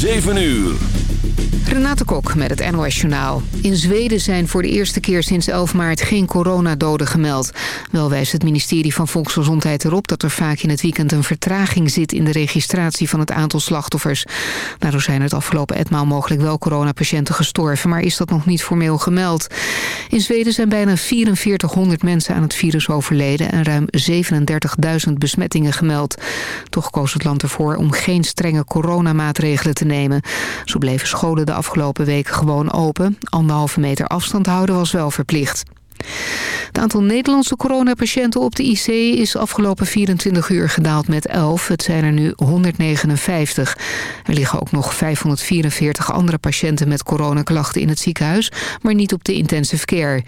7 uur. Renate Kok met het NOS Journaal. In Zweden zijn voor de eerste keer sinds 11 maart geen coronadoden gemeld. Wel wijst het ministerie van Volksgezondheid erop... dat er vaak in het weekend een vertraging zit... in de registratie van het aantal slachtoffers. Daardoor zijn het afgelopen etmaal mogelijk wel coronapatiënten gestorven... maar is dat nog niet formeel gemeld. In Zweden zijn bijna 4400 mensen aan het virus overleden... en ruim 37.000 besmettingen gemeld. Toch koos het land ervoor om geen strenge coronamaatregelen te nemen. Zo bleven scholen de afgelopen weken gewoon open. Anderhalve meter afstand houden was wel verplicht. Het aantal Nederlandse coronapatiënten op de IC is afgelopen 24 uur gedaald met 11. Het zijn er nu 159. Er liggen ook nog 544 andere patiënten met coronaklachten in het ziekenhuis, maar niet op de intensive care.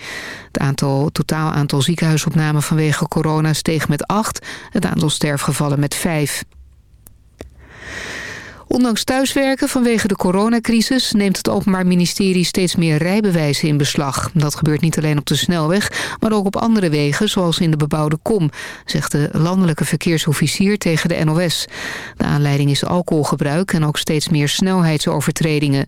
Het aantal, totaal aantal ziekenhuisopnamen vanwege corona steeg met 8, het aantal sterfgevallen met 5. Ondanks thuiswerken vanwege de coronacrisis neemt het Openbaar Ministerie steeds meer rijbewijzen in beslag. Dat gebeurt niet alleen op de snelweg, maar ook op andere wegen, zoals in de bebouwde kom, zegt de landelijke verkeersofficier tegen de NOS. De aanleiding is alcoholgebruik en ook steeds meer snelheidsovertredingen.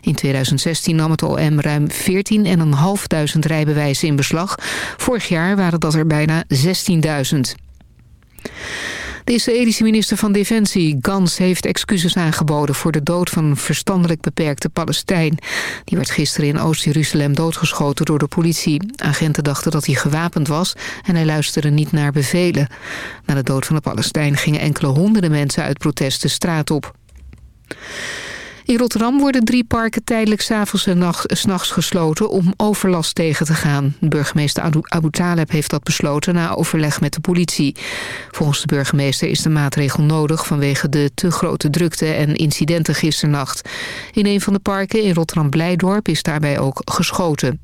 In 2016 nam het OM ruim 14.500 rijbewijzen in beslag. Vorig jaar waren dat er bijna 16.000. De Israëlische minister van Defensie, Gans, heeft excuses aangeboden... voor de dood van een verstandelijk beperkte Palestijn. Die werd gisteren in Oost-Jeruzalem doodgeschoten door de politie. Agenten dachten dat hij gewapend was en hij luisterde niet naar bevelen. Na de dood van de Palestijn gingen enkele honderden mensen uit protest de straat op. In Rotterdam worden drie parken tijdelijk s'avonds en s'nachts gesloten om overlast tegen te gaan. Burgemeester Abu Taleb heeft dat besloten na overleg met de politie. Volgens de burgemeester is de maatregel nodig vanwege de te grote drukte en incidenten gisternacht. In een van de parken in Rotterdam-Blijdorp is daarbij ook geschoten.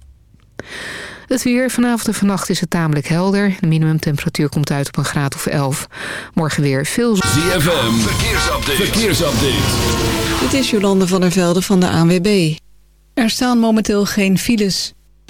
Het weer. Vanavond en vannacht is het tamelijk helder. De minimumtemperatuur komt uit op een graad of 11. Morgen weer veel... ZFM. Verkeersupdate. Verkeersupdate. Dit is Jolande van der Velde van de ANWB. Er staan momenteel geen files.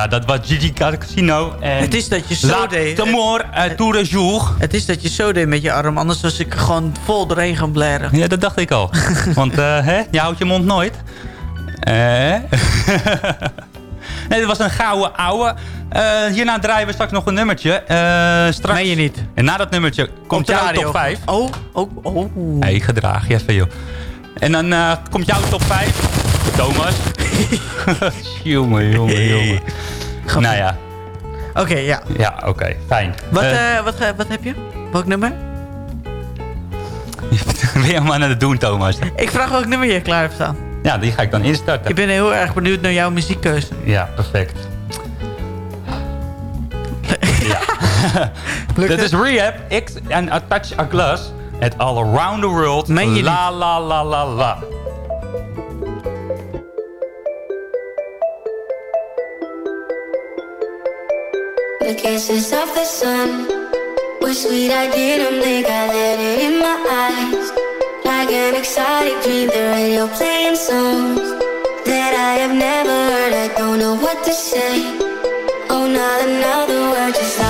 Ja, dat was Gigi Casino. En Het is dat je zo La deed. Tamor, uh, Tour de Jour. Het is dat je zo deed met je arm, anders was ik gewoon vol doorheen gaan blaren. Ja, dat dacht ik al. Want eh, hè, je houdt je mond nooit. Eh? nee, dit was een gouden ouwe. Eh, hierna draaien we straks nog een nummertje. Eh straks... Meen je niet? En na dat nummertje komt jouw top 5. Oh, oh, oh. Hey, gedraag even, joh. En dan komt jouw top 5. Thomas. jongen, jongen, jongen. Nou ja, Oké, ja. ja oké, fijn. Wat, Eh, eh, wat, ga- wat heb je? Welk nummer? ben je allemaal aan het doen, Thomas? Ik vraag welk nummer je klaar hebt staan. Ja, die ga ik dan instarten. Ik ben heel erg benieuwd naar jouw muziekkeuze. Ja, perfect. ja. Dit is Rehab, X en A Touch a Glass. Het All Around the World. Meen je la la la la la. The kisses of the sun were sweet. I didn't think I let it in my eyes. Like an exotic dream, the radio playing songs that I have never heard. I don't know what to say. Oh, not another word, just la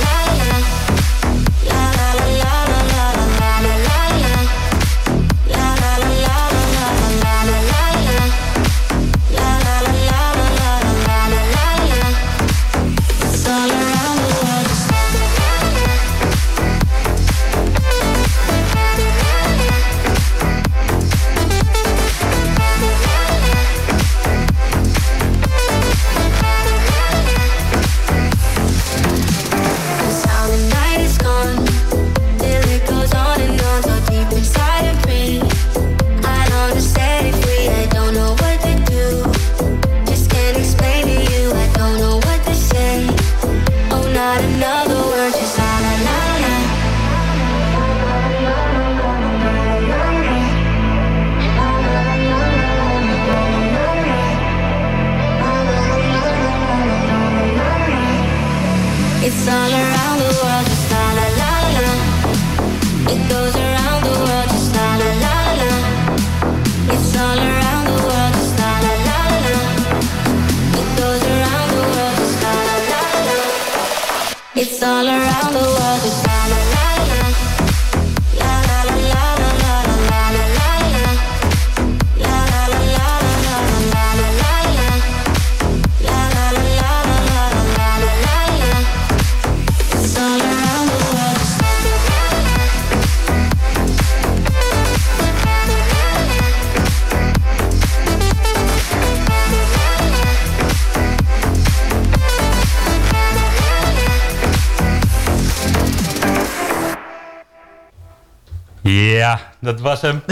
dat was hem.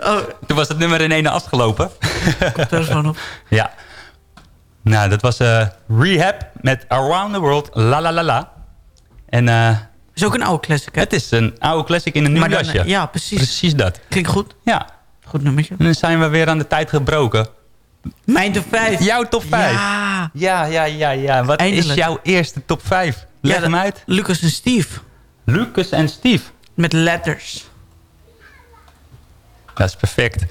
Oh, Toen was het nummer in ene afgelopen. telefoon op. ja. Nou, dat was eh, Rehab met Around the World, la la la la. En eh, Is ook een oude classic, hè? het is een oude classic in een nieuw jasje. ja, precies. Precies dat. Klinkt goed. Ja. Goed nummertje. En dan zijn we weer aan de tijd gebroken. Mijn top 5. Jouw top 5. Ja. Ja, ja, ja, ja. Wat Eindelijk. is jouw eerste top 5? Leg Ja, hem uit. Lucas en Steve. Lucas en Steve. Met letters. Dat is perfect.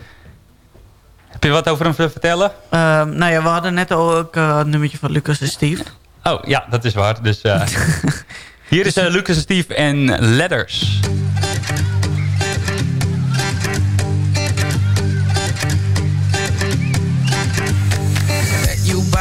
Heb je wat over hem te vertellen? Ehm, nou ja, we hadden net ook eh, een nummertje van Lucas en Steve. Oh, ja, dat is waar. Dus eh, hier is eh, Lucas en Steve en Letters.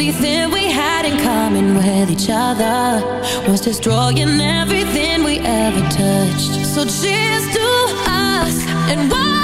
Only thing we had in common with each other was destroying everything we ever touched. So cheers to us and why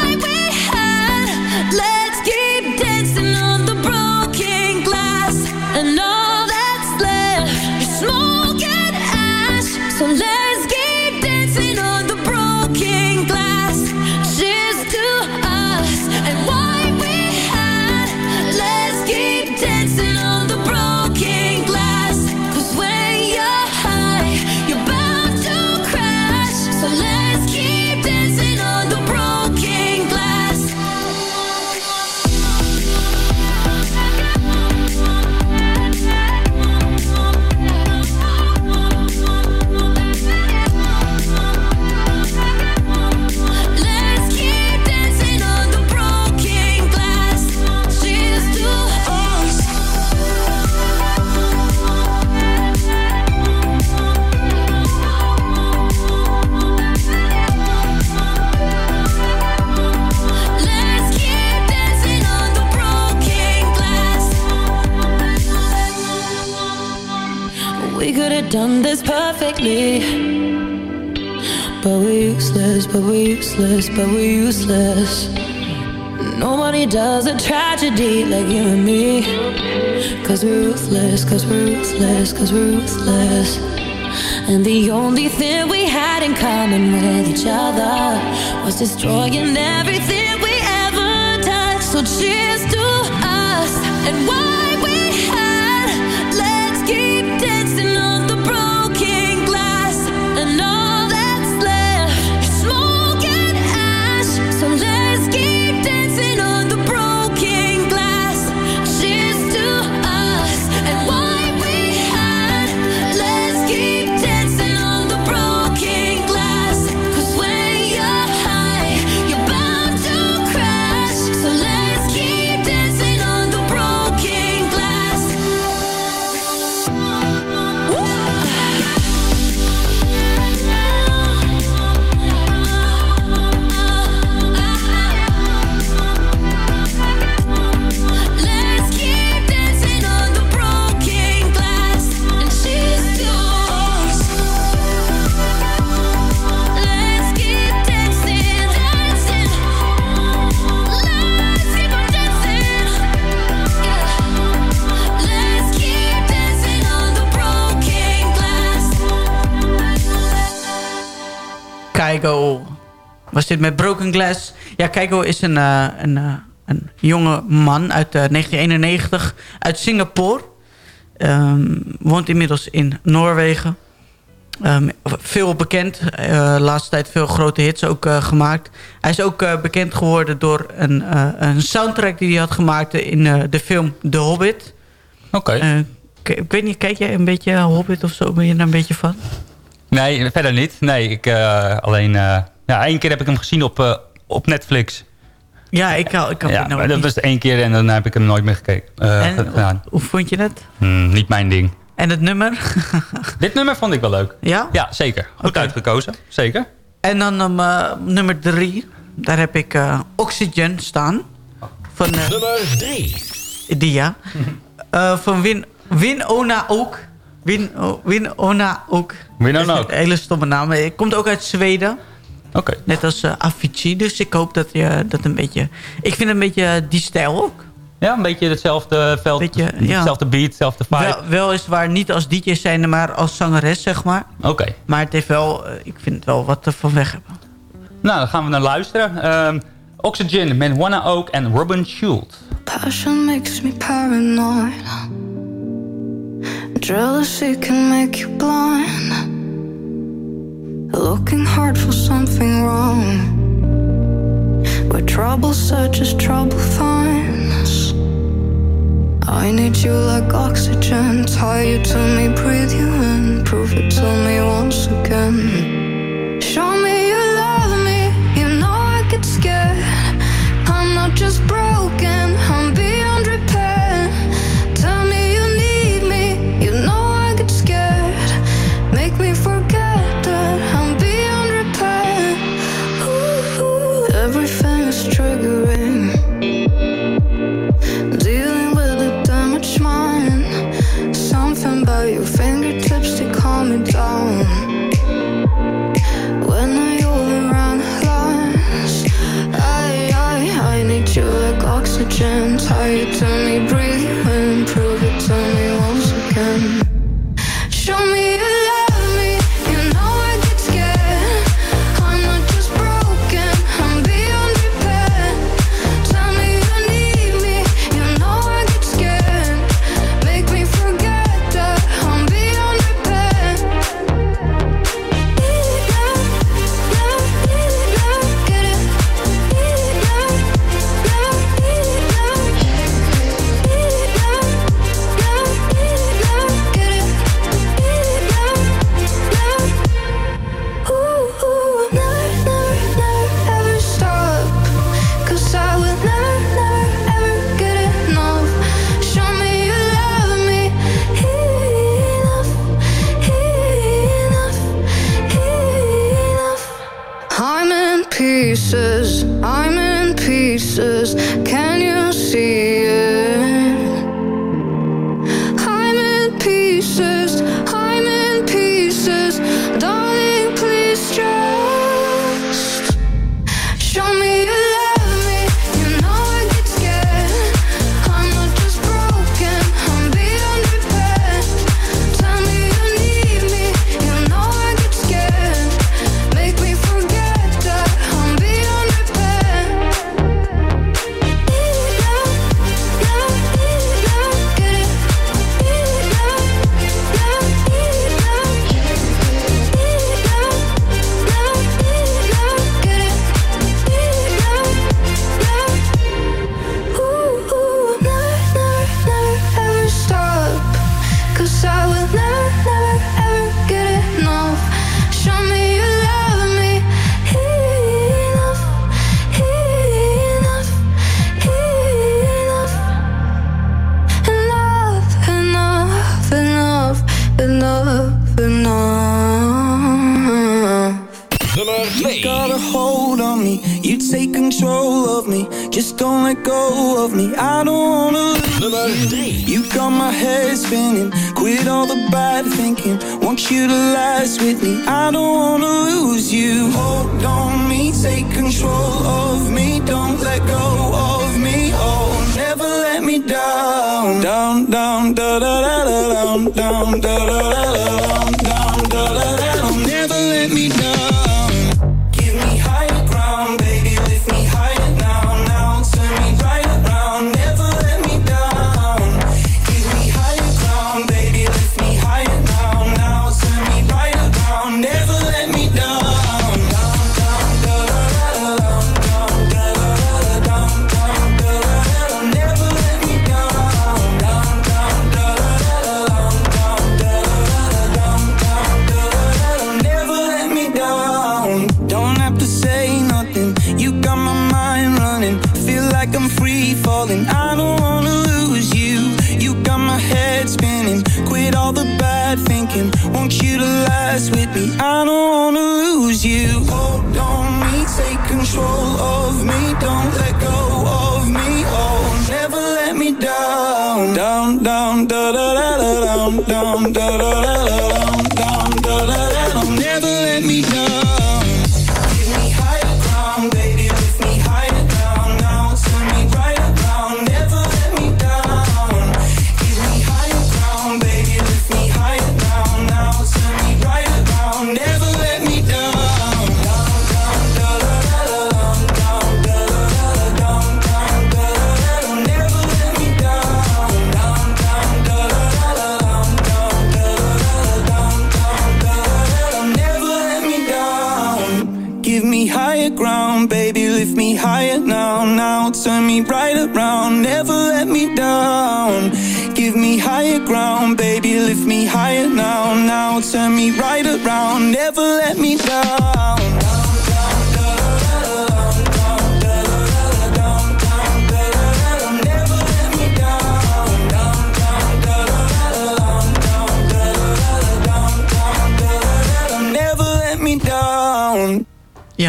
useless, but we're useless. Nobody does a tragedy like you and me. Cause we're ruthless, cause we're ruthless, cause we're ruthless. And the only thing we had in common with each other was destroying everything we ever touched. So cheers to us and why Keigo was dit met Broken Glass. Ja, Keigo is een, eh, een, eh, een jonge man uit eh, 1991 uit Singapore. Ehm, woont inmiddels in Noorwegen. Ehm, veel bekend. eh laatste tijd veel grote hits ook eh, gemaakt. Hij is ook eh, bekend geworden door een, eh, een soundtrack die hij had gemaakt in eh, de film The Hobbit. Oké. Eh, ik weet niet, kijk jij een beetje Hobbit of zo? Ben je daar een beetje van? Nee, verder niet. Nee, ik eh, alleen... eh, ja, één keer heb ik hem gezien op, eh, op Netflix. Ja, ik kan, ik kan Ja, nou dat was één keer en dan heb ik hem nooit meer gekeken. eh, En hoe vond je het? Hmm, niet mijn ding. En het nummer? Dit nummer vond ik wel leuk. Ja? Ja, zeker. Goed uitgekozen. Zeker. En dan um, eh, nummer drie. Daar heb ik eh, Oxygen staan. Van, nummer drie. Die ja. Eh, van Win, Winona ook. Win, Winona ook. Winona Dat is ook. Een hele stomme naam. Hij komt ook uit Zweden. Oké. Net als eh, Avicii. Dus ik hoop dat je dat een beetje... Ik vind een beetje eh, die stijl ook. Ja, een beetje hetzelfde veld, Beetje, ja. hetzelfde beat, hetzelfde vibe. Wel, weliswaar niet als DJ zijn, maar als zangeres, zeg maar. Oké. Maar het heeft wel... eh, ik vind het wel wat ervan weg hebben. Nou, dan gaan we naar luisteren. Ehm, Oxygen met Wanna Oak en Robin Schultz. Passion makes me paranoid. Jealousy can make you blind. Looking hard for something wrong. Where trouble searches, trouble finds. I need you like oxygen. Tie you to me, breathe you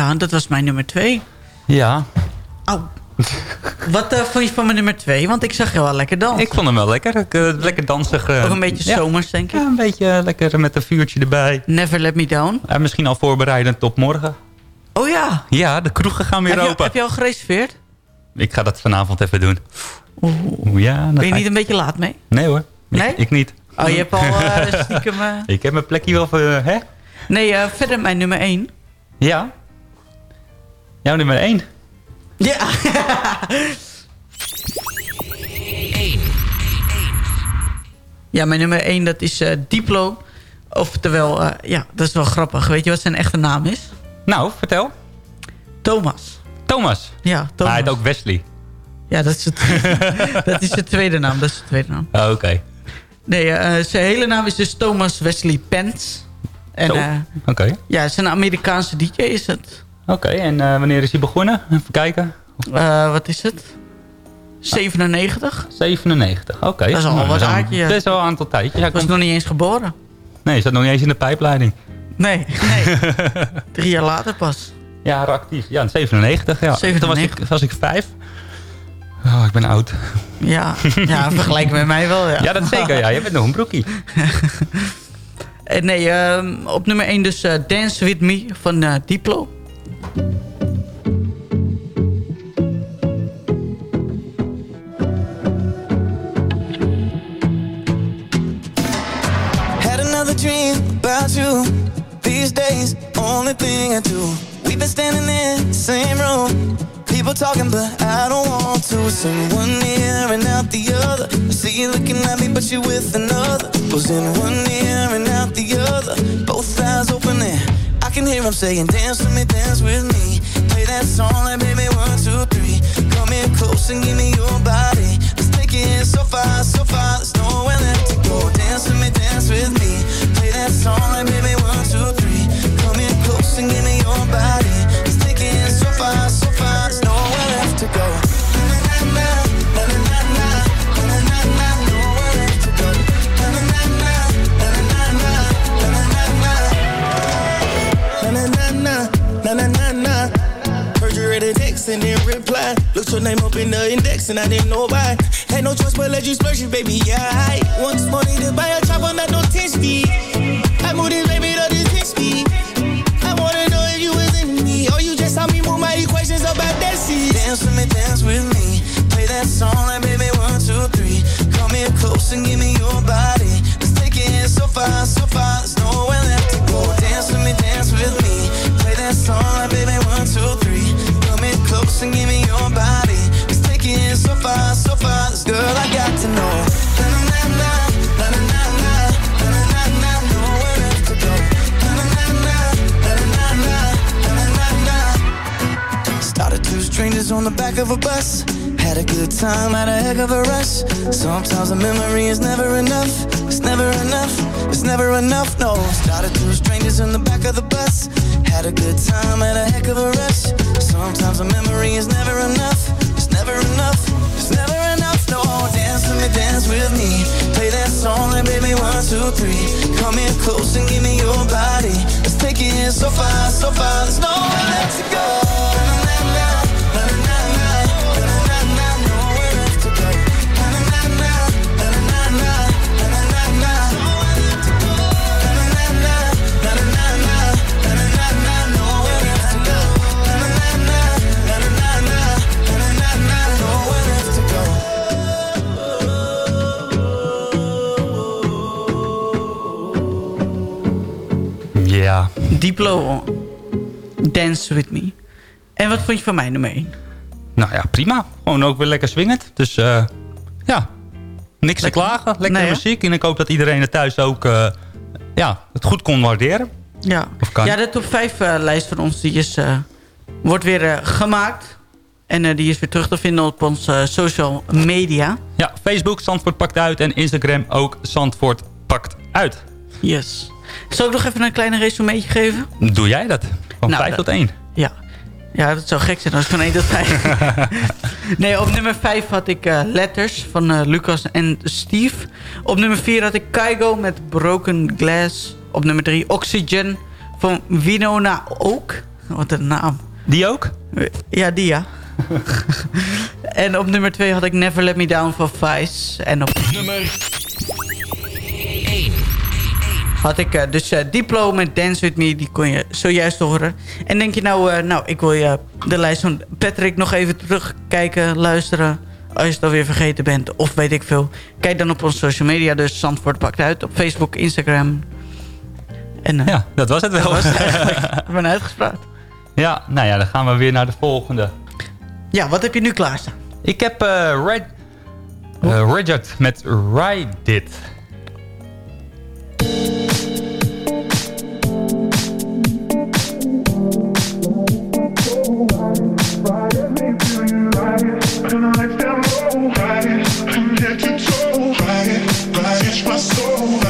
Ja, dat was mijn nummer twee. Ja. Wat eh, vond je van mijn nummer twee? Want ik zag je wel lekker dansen. Ik vond hem wel lekker. Ik, eh, lekker dansig. eh, Ook een beetje ja. zomers, denk ik. Ja, een beetje lekker met een vuurtje erbij. Never let me down. En misschien al voorbereidend op morgen. Oh ja. Ja, de kroegen gaan weer Heb je, open. heb je al gereserveerd? Ik ga dat vanavond even doen. Oeh, ja, Ben je niet ik- een beetje laat mee? Nee hoor. Ik- Nee? Ik, niet. Oh, je hebt al eh, stiekem... eh, Ik heb mijn plekje wel voor... hè? Nee, eh, verder mijn nummer één. Ja. Jouw nummer 1. Ja. Ja, mijn nummer 1 dat is eh, Diplo. Oftewel, eh, ja, dat is wel grappig. Weet je wat zijn echte naam is? Nou, vertel. Thomas. Thomas. Ja, Thomas. Hij heet ook Wesley. Ja, dat is, het, dat is de tweede naam. Dat is de tweede naam. Oh, Oké. Nee, eh, zijn hele naam is dus Thomas Wesley Pence. En eh, Oké. ja, zijn Amerikaanse DJ is het. Oké, en eh, wanneer is hij begonnen? Even kijken. Eh, wat is het? 97? 97, oké. Dat is al Nou, wat dat is al- aardje, ja. Dat is al een aantal tijdjes. Hij Ik was komt- nog niet eens geboren. Nee, zat nog niet eens in de pijpleiding. Nee, nee. Drie jaar later pas. Ja, actief. Ja, in 97. Ja. 97. Toen was ik, was ik vijf. Oh, ik ben oud. Ja, ja vergelijk met mij wel. Ja, Ja, dat zeker. Ja, je bent nog een broekie. Eh, nee, ehm, op nummer 1 dus Dance With Me van eh, Diplo. Had another dream about you. These days, only thing I do. We've been standing in the same room. People talking, but I don't want to. It's in one ear and out the other. I see you looking at me, but you're with another. Goes in one ear and out the other. Both eyes open and can hear him saying, Dance with me, dance with me. Play that song like baby one, two, three. Come in close and give me your body. Let's take it so far, so far. There's nowhere left to go. Name up in the index and I didn't know why. Had no choice but let you splurge it, baby. Yeah, I want this money to buy a chopper, not no 10 speed. I moved this baby to this 10 speed. I wanna know if you was in me or you just saw me move my equations about that seat. Dance with me, dance with me. Play that song like baby one, two, three. Come here close and give me your body. Let's take it so far, so far. There's nowhere left to go. Dance with me, dance with me. Play that song like baby one, two, three. And give me your body. Let's take it so far, so far. This girl I got to know. Nowhere left to go. Started two strangers on the back of a bus. Had a good time, had a heck of a rush. Sometimes a memory is never enough. It's never enough. It's never enough. No. Started two strangers in the back of the bus. Had a good time, had a heck of a rush. Sometimes a memory is never enough. It's never enough. It's never enough. No, dance with me, dance with me. Play that song and baby one, two, three. Come here close and give me your body. Let's take it so far, so far. There's no one to go. Diplo, Dance With Me. En wat vond je van mij nummer 1? Nou ja, prima. Gewoon ook weer lekker swingend. Dus eh, ja, niks te klagen. Lekkere Nee, hè? muziek. En ik hoop dat iedereen er thuis ook eh, ja, het goed kon waarderen. Ja. Of kan. ja, de top 5 eh, lijst van ons die is, wordt weer gemaakt. En die is weer terug te vinden op onze social media. Ja, Facebook, Zandvoort pakt uit. En Instagram ook, Zandvoort pakt uit. Yes. Zal ik nog even een kleine resumeetje geven? Doe jij dat? Van Nou, 5 dat- tot 1. Ja. Ja, dat zou gek zijn als ik van 1 tot 5. nee, op nummer 5 had ik eh, Letters van eh, Lucas en Steve. Op nummer 4 had ik Kaigo met Broken Glass. Op nummer 3 Oxygen van Winona ook. Wat een naam. Die ook? Ja, die ja. en op nummer 2 had ik Never Let Me Down van Vice. En op Nummer had ik eh, dus eh, Diplo met Dance With Me. Die kon je zojuist horen. En denk je nou, eh, nou ik wil je de lijst van Patrick nog even terugkijken, luisteren. Als je het alweer vergeten bent of weet ik veel. Kijk dan op onze social media. Dus Zandvoort pakt uit op Facebook, Instagram. En, Ja, dat was het wel. Dat was het eigenlijk. Ik ben uitgespraat. Ja, nou ja, dan gaan we weer naar de volgende. Ja, wat heb je nu klaarstaan? Ik heb Red, Richard met Ride It. Tonight, I'm low, right? I'm yet to toe, right? Right, it's my soul.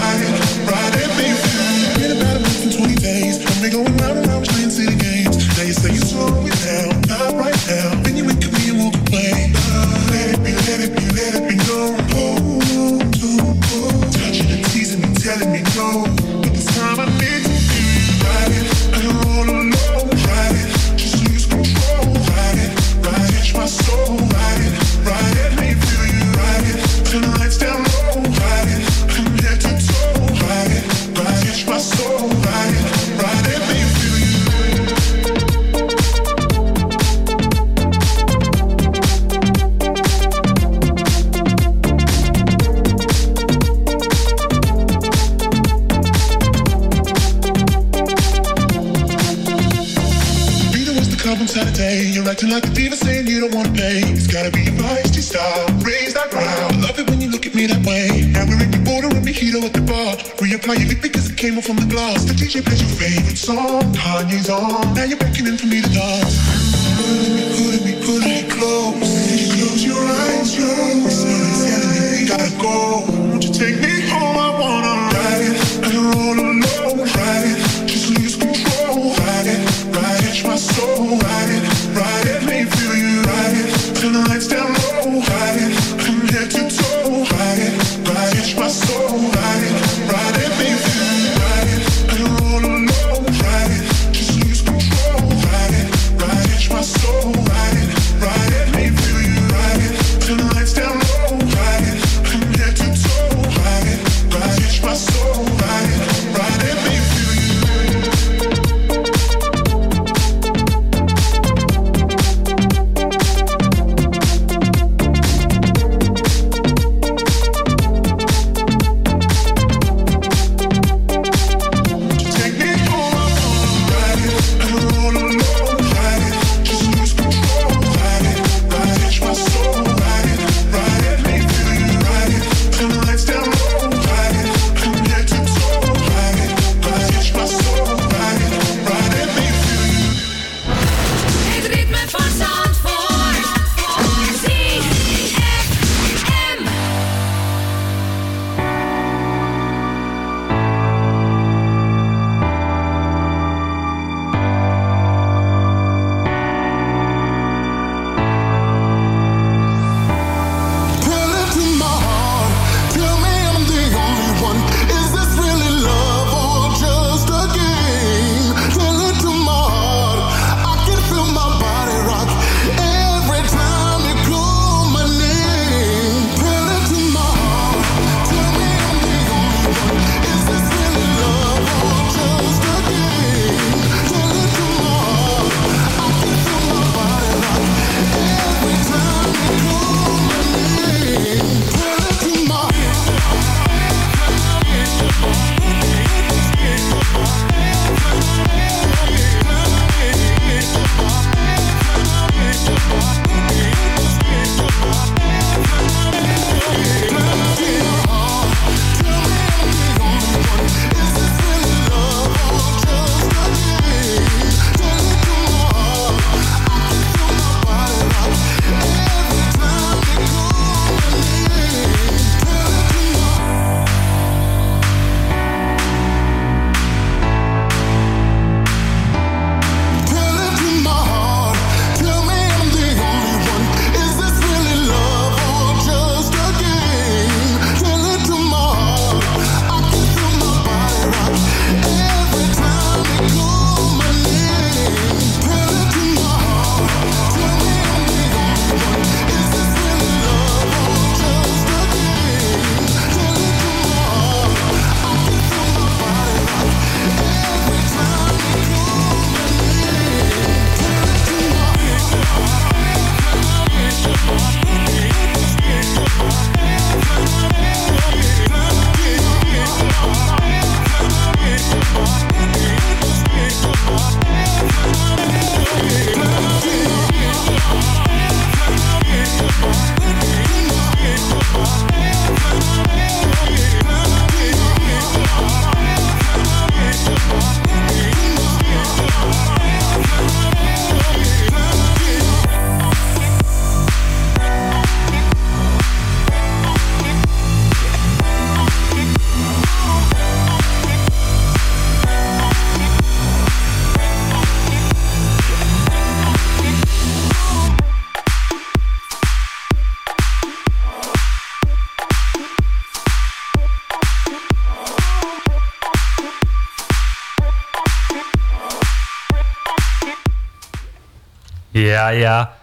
Ja, ja.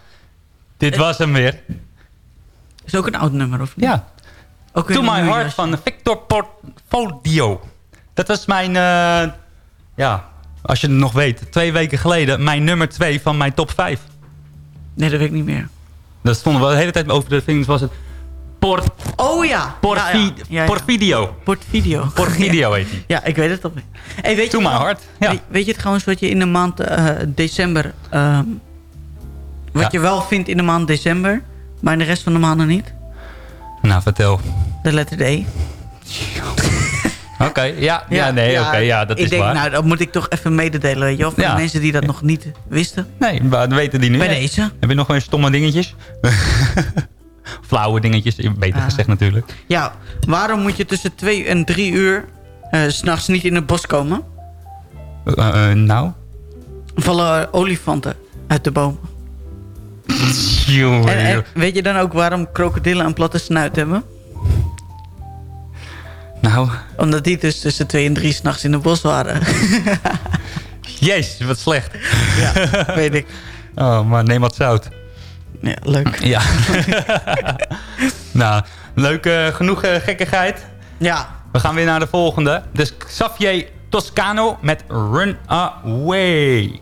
Dit was hem weer. Is ook een oud nummer, of niet? Ja. Ook To My Heart van Victor Portfolio. Dat was mijn, eh, ja, als je het nog weet, twee weken geleden mijn nummer twee van mijn top 5. Nee, dat weet ik niet meer. Dat stonden we de hele tijd over de vingers. Was het Port, Oh ja. Porfi, Ja, ja. Ja. Portvideo. Portvideo. Portvideo heet hij. Ja, ik weet het al. Hey, weet To je My wel- Heart. Ja. Weet, weet je het trouwens wat je in de maand eh, december... ehm, wat Ja. je wel vindt in de maand december, maar in de rest van de maanden niet? Nou, vertel. De letter D. Oké, ja, ja, nee, oké, ja, dat ik is denk, waar. nou, dat moet ik toch even mededelen, weet je wel. Voor Ja. de mensen die dat nog niet wisten. Nee, maar dat weten die nu. Bij deze. Heb je nog weer stomme dingetjes? Flauwe dingetjes, beter Ah. gezegd natuurlijk. Ja, waarom moet je tussen twee en drie uur s s'nachts niet in het bos komen? Eh, eh, nou? Vallen olifanten uit de boom. Jongen, En, en joh. weet je dan ook waarom krokodillen een platte snuit hebben? Nou, Omdat die dus tussen twee en drie s'nachts in het bos waren. jezus, wat slecht. Ja, weet ik. Oh, maar neem wat zout. Ja, leuk. Ja. nou, leuk, eh, genoeg eh, gekkigheid. Ja. We gaan weer naar de volgende. Dus Xavier Toscano met Run Away.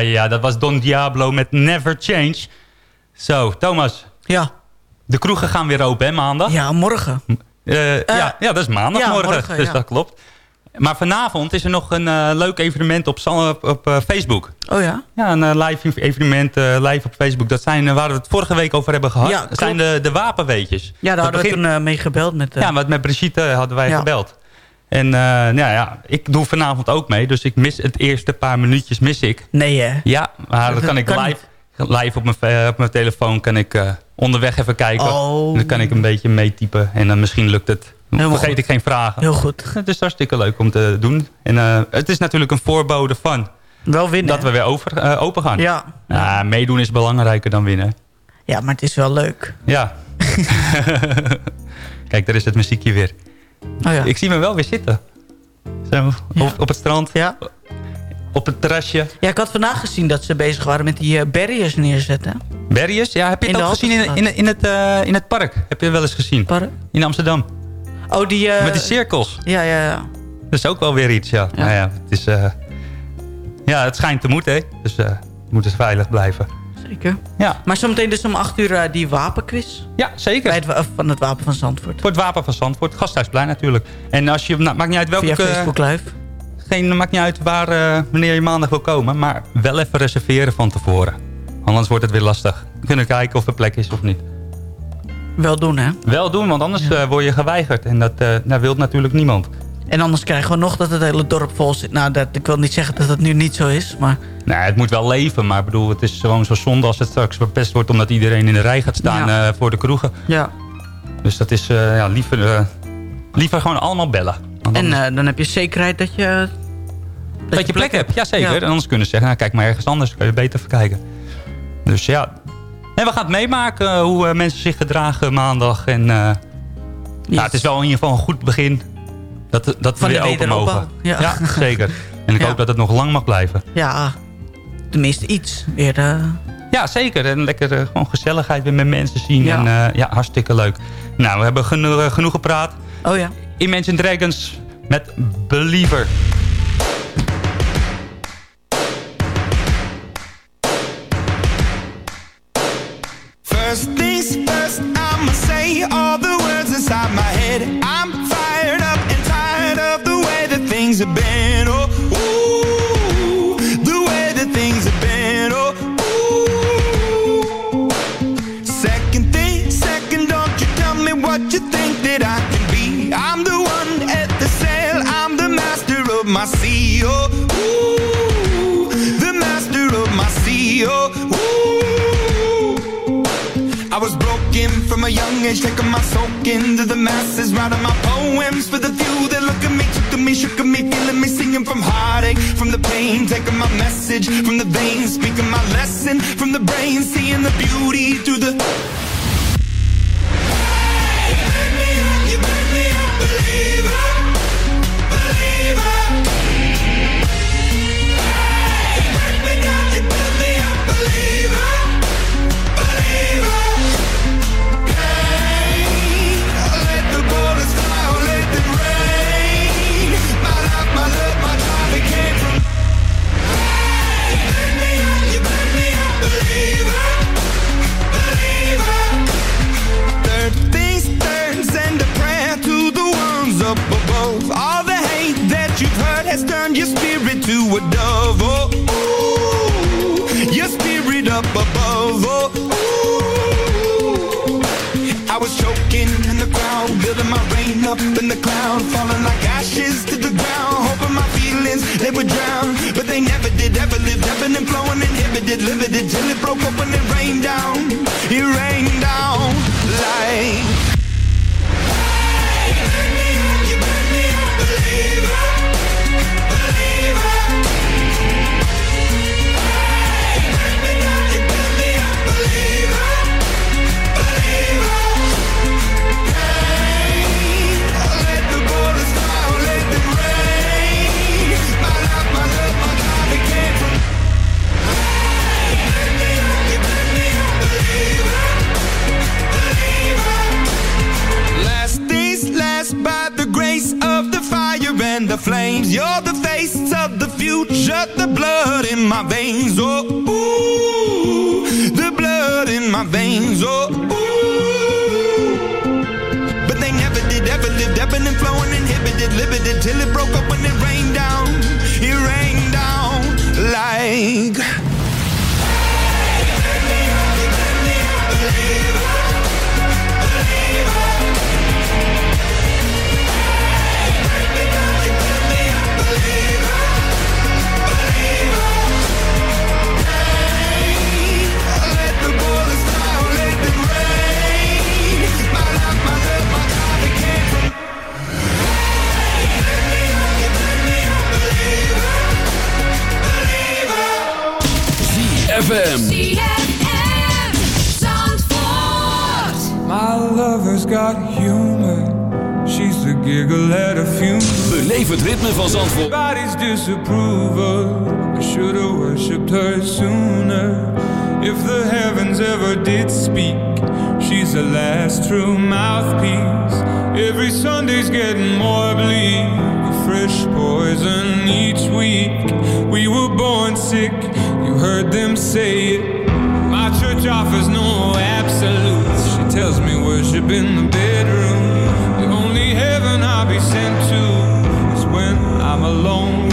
Ja, ja, dat was Don Diablo met Never Change. Zo, Thomas. Ja. De kroegen gaan weer open, hè, maandag? Ja, morgen. Eh, ja, ja, dat is maandagmorgen, ja, morgen, dus ja. dat klopt. Maar vanavond is er nog een eh, leuk evenement op, op, eh, Facebook. Oh ja? Ja, een eh, live evenement eh, live op Facebook. Dat zijn eh, waar we het vorige week over hebben gehad. Ja, dat zijn de, de wapenweetjes. Ja, daar Dat hadden we toen eh, mee gebeld met... eh, Ja, met Brigitte hadden wij gebeld. En eh, nou ja, ik doe vanavond ook mee. Dus ik mis het eerste paar minuutjes mis ik. Nee hè? Ja, maar dan Dat kan ik live, live op, mijn, op mijn telefoon kan ik, eh, onderweg even kijken. Oh. Dan kan ik een beetje meetypen. En dan misschien lukt het. Dan vergeet goed. ik geen vragen. Heel goed. Het is hartstikke leuk om te doen. En eh, het is natuurlijk een voorbode van. Wel winnen. Dat we weer over, open gaan. Ja. Ja, meedoen is belangrijker dan winnen. Ja, maar het is wel leuk. Ja. Kijk, daar is het muziekje weer. Oh ja. Ik zie me wel weer zitten. Zo, op, op het strand. Ja. Op het terrasje. Ja, ik had vandaag gezien dat ze bezig waren met die eh, barriers neerzetten. Berries? Ja, heb je het ook gezien in, in, in, het, eh, in het park? Heb je wel eens gezien? Park? In Amsterdam. Oh, die... eh, Met die cirkels. Ja, ja, ja. Dat is ook wel weer iets, ja. Nou ja, het is... ja, het schijnt te moeten, hè. Dus we moeten veilig blijven. Zeker. Ja. Maar zometeen dus om 8 uur eh, die wapenquiz. Ja, zeker. Bij het, van het Wapen van Zandvoort. Voor het Wapen van Zandvoort. Gasthuisplein natuurlijk. En als je... Nou, maakt niet uit welke... Via Facebook Live. Geen, maakt niet uit waar, eh, wanneer je maandag wil komen. Maar wel even reserveren van tevoren. Anders wordt het weer lastig. We kunnen kijken of er plek is of niet. Wel doen, hè? Wel doen, want anders eh, word je geweigerd. En dat, dat wil natuurlijk niemand. En anders krijgen we nog dat het hele dorp vol zit. Nou, dat, ik wil niet zeggen dat het nu niet zo is, maar... Nee, het moet wel leven. Maar ik bedoel, het is gewoon zo zonde als het straks verpest wordt... omdat iedereen in de rij gaat staan Ja. eh, voor de kroegen. Ja. Dus dat is eh, ja, liever, eh, liever gewoon allemaal bellen. En anders- dan heb je zekerheid dat je... dat, je plek hebt. Ja, zeker. Ja. En anders kunnen ze zeggen, nou, kijk maar ergens anders. Dan kun je beter even kijken. Dus ja. En we gaan het meemaken hoe mensen zich gedragen maandag. En ja, het is wel in ieder geval een goed begin. Dat, dat we Van de weer open mogen. Ja. zeker. En ik Ja. hoop dat het nog lang mag blijven. Ja, tenminste iets. Weer, eh, Ja, zeker. En lekker eh, gewoon gezelligheid weer met mensen zien. Ja. En eh, ja, hartstikke leuk. Nou, we hebben geno- genoeg gepraat. Oh ja. Imagine Dragons met Believer. Into the masses, writing my poems for the few that look at me, took at me, shook at me, feeling me, singing from heartache, from the pain, taking my message from the veins, speaking my lesson from the brain, seeing the beauty through the. up in the cloud, falling like ashes to the ground. Hoping my feelings they would drown, but they never did. Ever lived, ebbing and flowing, inhibited, limited till it broke open and rained down. It rained down like. The flames. You're the face of the future, the blood in my veins. Oh, ooh, the blood in my veins. Oh, ooh. But they never did ever live, ebbing and flowing, inhibited, limited till it broke up when it rained down. It rained down like. ZFM. My lover's got humor. She's the giggle at a funeral. Beleef het ritme van Zandvoort. Everybody's disapproval. I should have worshipped her sooner. If the heavens ever did speak, she's the last true mouthpiece. Every Sunday's getting more bleak. A fresh poison each week. We were born sick, heard them say it. My church offers no absolutes. She tells me worship in the bedroom. The only heaven I'll be sent to is when I'm alone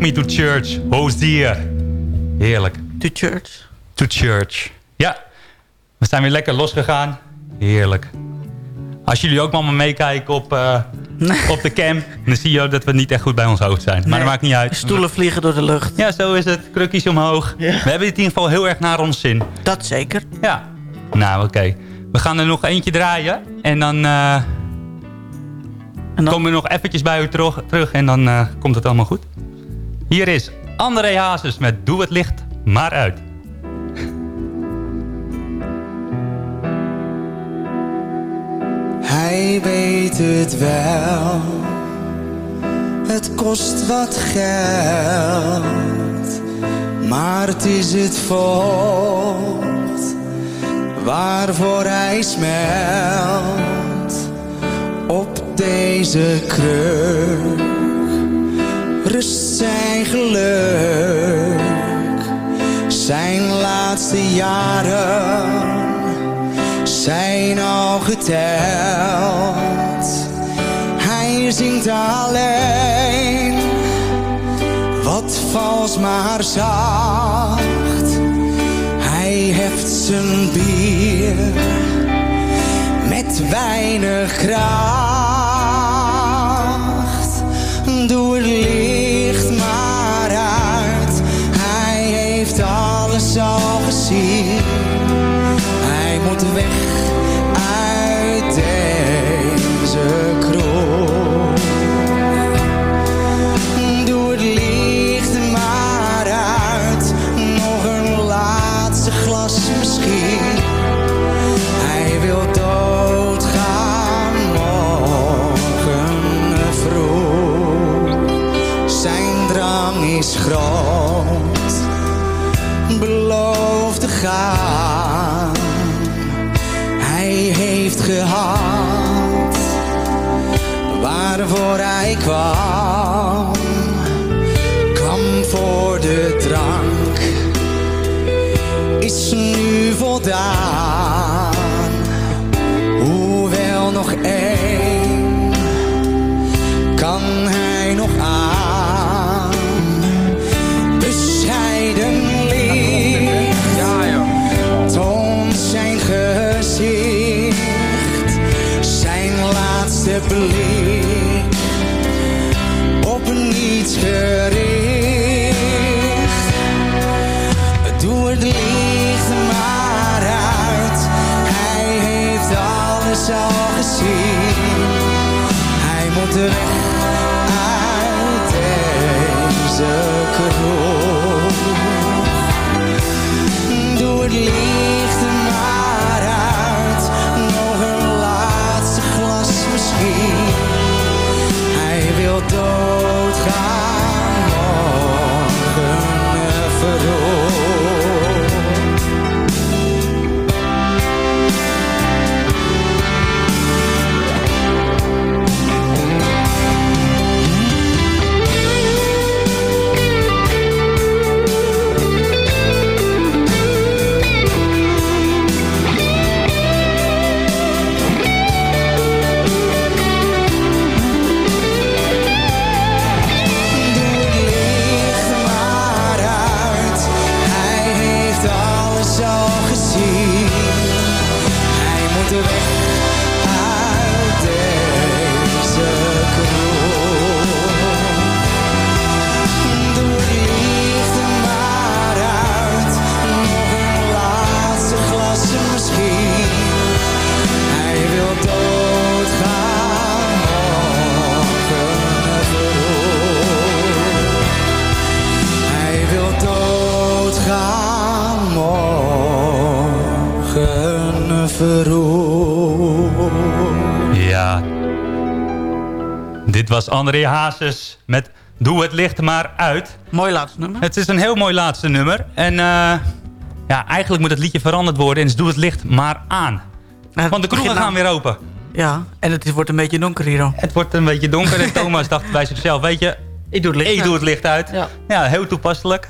Me to Church, Hosier. Heerlijk. To Church. To Church. Ja, we zijn weer lekker losgegaan. Heerlijk. Als jullie ook allemaal meekijken op, eh, op de cam... dan zie je dat we niet echt goed bij ons hoofd zijn. Maar Nee. dat maakt niet uit. Stoelen vliegen door de lucht. Ja, zo is het. Krukjes omhoog. We hebben het in ieder geval heel erg naar ons zin. Dat zeker. Ja. Nou, oké. We gaan er nog eentje draaien. En dan, eh, komen we nog eventjes bij u terug. terug en dan eh, komt het allemaal goed. Hier is André Hazes met Doe het licht maar uit. Hij weet het wel, het kost wat geld, maar het is het vocht waarvoor hij smelt op deze kruk. Zijn geluk, zijn laatste jaren zijn al geteld. Hij zingt alleen, wat vals maar zacht. Hij heft zijn bier met weinig kracht. André Hazes met Doe het licht maar uit. Mooi laatste nummer. Het is een heel mooi laatste nummer. En eh, ja, eigenlijk moet het liedje veranderd worden. En doe het licht maar aan. Want de kroegen gaan nou- weer open. Ja, en het wordt een beetje donker hier. Het wordt een beetje donker. En Thomas dacht bij zichzelf, weet je... Ik doe het licht ik uit. doe het licht uit. Ja. heel toepasselijk.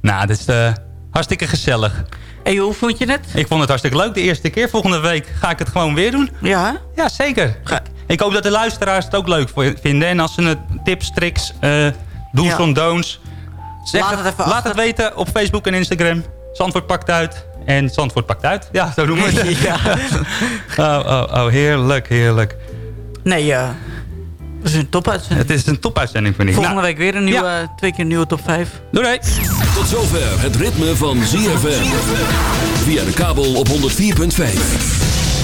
Nou, dat is eh, hartstikke gezellig. En hoe vond je het? Ik vond het hartstikke leuk de eerste keer. Volgende week ga ik het gewoon weer doen. Ja? Ja, zeker. Ik hoop dat de luisteraars het ook leuk vinden. En als ze het tips, tricks, eh, Do's Ja. on don'ts. Zeg Laat het even laat achter. het weten op Facebook en Instagram. Zandvoort pakt uit. En Zandvoort pakt uit. Ja, zo noemen we het. Ja. Oh, oh, oh, heerlijk, heerlijk. Nee, eh dat is een topuitzending. Het is een topuitzending, vind ik. Volgende Nou, week weer een nieuwe, twee keer een nieuwe top 5. Doei, doei. Tot zover het ritme van ZFM. Via de kabel op 104.5.